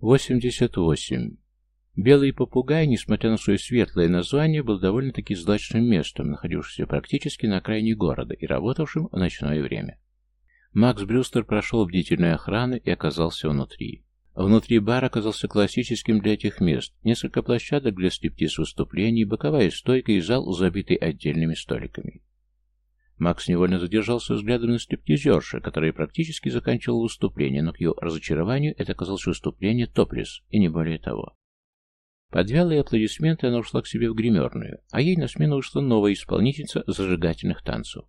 88. Белый попугай, несмотря на свое светлое название, был довольно-таки злачным местом, находившимся практически на окраине города и работавшим в ночное время. Макс Брюстер прошел бдительную охрану и оказался внутри. Внутри бар оказался классическим для этих мест. Несколько площадок для стриптиз-выступлений, боковая стойка и зал, забитый отдельными столиками. Макс невольно задержался взглядом на стриптизерши, которая практически заканчивала выступление, но к ее разочарованию это оказалось выступление топлес, и не более того. Под вялые аплодисменты она ушла к себе в гримерную, а ей на смену вышла новая исполнительница зажигательных танцев.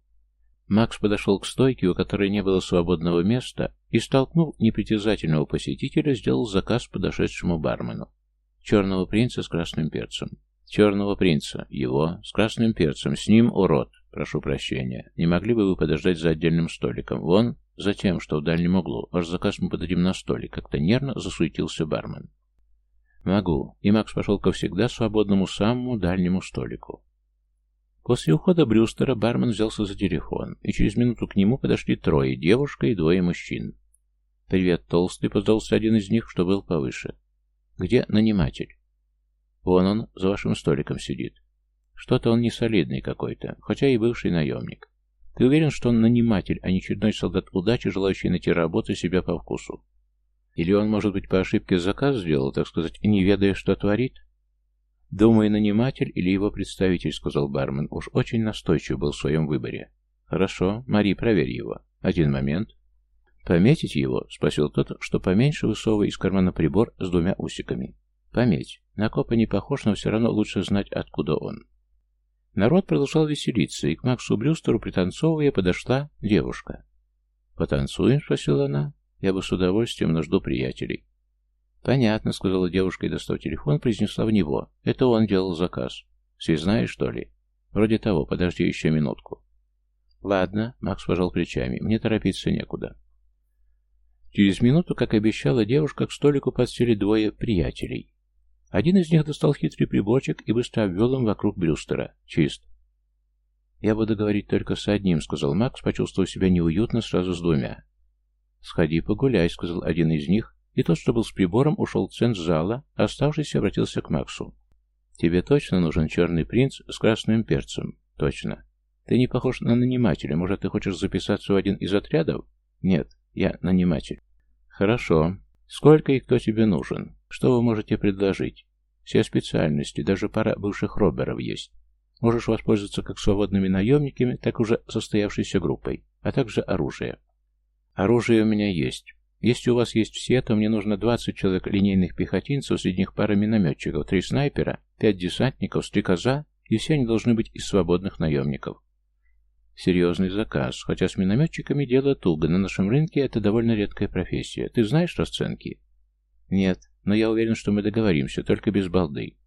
Макс подошел к стойке, у которой не было свободного места, и, столкнув непритязательного посетителя, сделал заказ подошедшему бармену. Черного принца с красным перцем. Черного принца. Его. С красным перцем. С ним урод. Прошу прощения. Не могли бы вы подождать за отдельным столиком? Вон, за тем, что в дальнем углу. Ваш заказ мы подадим на столик. Как-то нервно засуетился бармен. Могу. И Макс пошел ко всегда свободному самому дальнему столику. После ухода Брюстера бармен взялся за телефон, и через минуту к нему подошли трое, девушка и двое мужчин. «Привет, толстый», — поздался один из них, что был повыше. «Где наниматель?» «Вон он, за вашим столиком сидит. Что-то он не солидный какой-то, хотя и бывший наемник. Ты уверен, что он наниматель, а не черной солдат удачи, желающий найти работу себя по вкусу? Или он, может быть, по ошибке заказ сделал, так сказать, не ведая, что творит?» «Думаю, наниматель или его представитель», — сказал бармен. Уж очень настойчив был в своем выборе. «Хорошо. Мари, проверь его. Один момент». «Пометить его?» — спросил тот, что поменьше высовывая из кармана прибор с двумя усиками. «Пометь. На копа не похож, но все равно лучше знать, откуда он». Народ продолжал веселиться, и к Максу Брюстеру, пританцовывая, подошла девушка. «Потанцуем?» — спросила она. «Я бы с удовольствием, но жду приятелей». «Понятно», — сказала девушка и, достав телефон, произнесла в него. «Это он делал заказ. Связная, что ли?» «Вроде того. Подожди еще минутку». «Ладно», — Макс пожал плечами. «Мне торопиться некуда». Через минуту, как обещала девушка, к столику подсели двое приятелей. Один из них достал хитрый приборчик и быстро обвел им вокруг Брюстера. Чист. «Я буду говорить только с одним», — сказал Макс, почувствовав себя неуютно сразу с двумя. «Сходи погуляй», — сказал один из них, и тот, что был с прибором, ушел в центр зала, а оставшийся обратился к Максу. «Тебе точно нужен черный принц с красным перцем?» «Точно. Ты не похож на нанимателя. Может, ты хочешь записаться в один из отрядов?» «Нет, я наниматель». «Хорошо. Сколько и кто тебе нужен? Что вы можете предложить? Все специальности, даже пара бывших роберов есть. Можешь воспользоваться как свободными наемниками, так уже состоявшейся группой, а также оружие. Оружие у меня есть. Если у вас есть все, то мне нужно 20 человек линейных пехотинцев, среди них пара минометчиков, три снайпера, пять десантников, стрекоза, и все они должны быть из свободных наемников. Серьезный заказ, хотя с минометчиками дело туго, на нашем рынке это довольно редкая профессия. Ты знаешь расценки? Нет, но я уверен, что мы договоримся, только без балды.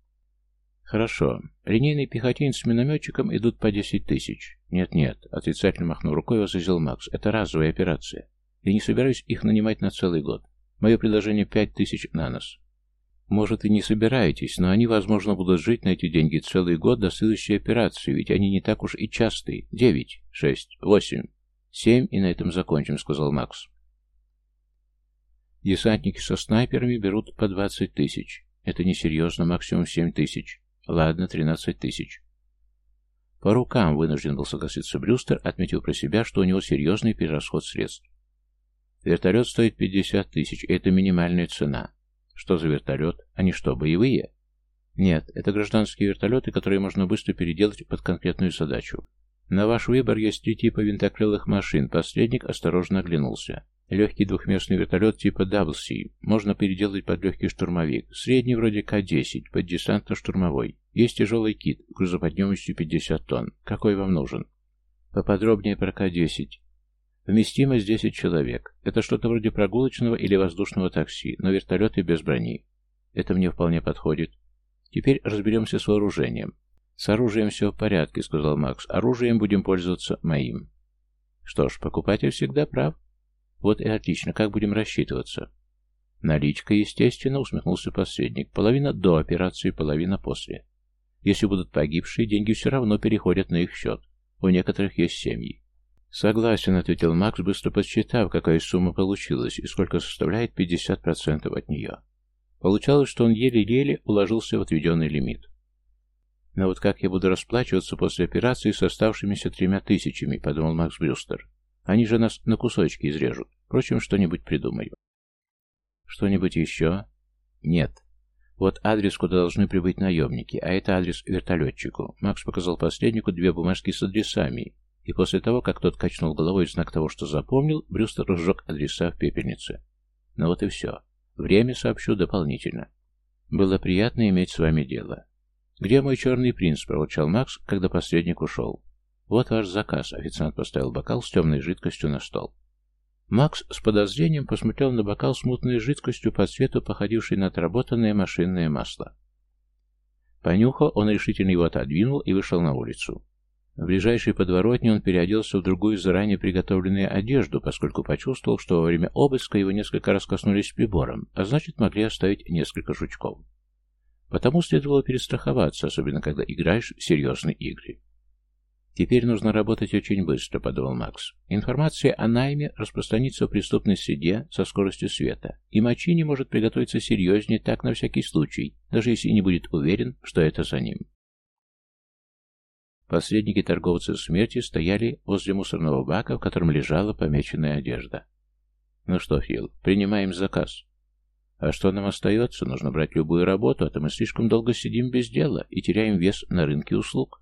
Хорошо. Линейный пехотинец с минометчиком идут по 10 тысяч. Нет-нет, отрицательно махнув рукой, возразил Макс. Это разовая операция. Я не собираюсь их нанимать на целый год. Мое предложение пять тысяч на нос. Может, и не собираетесь, но они, возможно, будут жить на эти деньги целый год до следующей операции, ведь они не так уж и частые. Девять, шесть, восемь, семь, и на этом закончим, сказал Макс. Десантники со снайперами берут по двадцать тысяч. Это несерьезно, максимум семь тысяч. Ладно, тринадцать тысяч. По рукам вынужден был согласиться Брюстер, отметив про себя, что у него серьезный перерасход средств. Вертолет стоит 50 тысяч, это минимальная цена. Что за вертолет? Они что, боевые? Нет, это гражданские вертолеты, которые можно быстро переделать под конкретную задачу. На ваш выбор есть три типа винтокрылых машин. Посредник осторожно оглянулся. Легкий двухместный вертолет типа WC можно переделать под легкий штурмовик. Средний вроде К-10, под десантно-штурмовой. Есть тяжелый кит, грузоподъемностью 50 тонн. Какой вам нужен? Поподробнее про К-10. Вместимость 10 человек. Это что-то вроде прогулочного или воздушного такси, но вертолеты без брони. Это мне вполне подходит. Теперь разберемся с вооружением. С оружием все в порядке, сказал Макс. Оружием будем пользоваться моим. Что ж, покупатель всегда прав. Вот и отлично. Как будем рассчитываться? Наличка, естественно, усмехнулся посредник. Половина до операции, половина после. Если будут погибшие, деньги все равно переходят на их счет. У некоторых есть семьи. «Согласен», — ответил Макс, быстро подсчитав, какая сумма получилась и сколько составляет 50% от нее. Получалось, что он еле-еле уложился в отведенный лимит. «Но вот как я буду расплачиваться после операции с оставшимися тремя тысячами?» — подумал Макс Брюстер. «Они же нас на кусочки изрежут. Впрочем, что-нибудь придумаю». «Что-нибудь еще?» «Нет. Вот адрес, куда должны прибыть наемники, а это адрес вертолетчику». Макс показал посреднику две бумажки с адресами, и после того, как тот качнул головой в знак того, что запомнил, Брюстер разжег адреса в пепельнице. Ну вот и все. Время сообщу дополнительно. Было приятно иметь с вами дело. «Где мой черный принц?» — проворчал Макс, когда посредник ушел. «Вот ваш заказ», — официант поставил бокал с темной жидкостью на стол. Макс с подозрением посмотрел на бокал с мутной жидкостью по цвету, походившей на отработанное машинное масло. Понюхал, он решительно его отодвинул и вышел на улицу. В ближайшей подворотне он переоделся в другую заранее приготовленную одежду, поскольку почувствовал, что во время обыска его несколько раз коснулись прибором, а значит могли оставить несколько жучков. Потому следовало перестраховаться, особенно когда играешь в серьезные игры. «Теперь нужно работать очень быстро», — подумал Макс. «Информация о найме распространится в преступной среде со скоростью света, и Мачини может приготовиться серьезнее так на всякий случай, даже если не будет уверен, что это за ним». Посредники торговцы смерти стояли возле мусорного бака, в котором лежала помеченная одежда. «Ну что, Фил, принимаем заказ». «А что нам остается? Нужно брать любую работу, а то мы слишком долго сидим без дела и теряем вес на рынке услуг».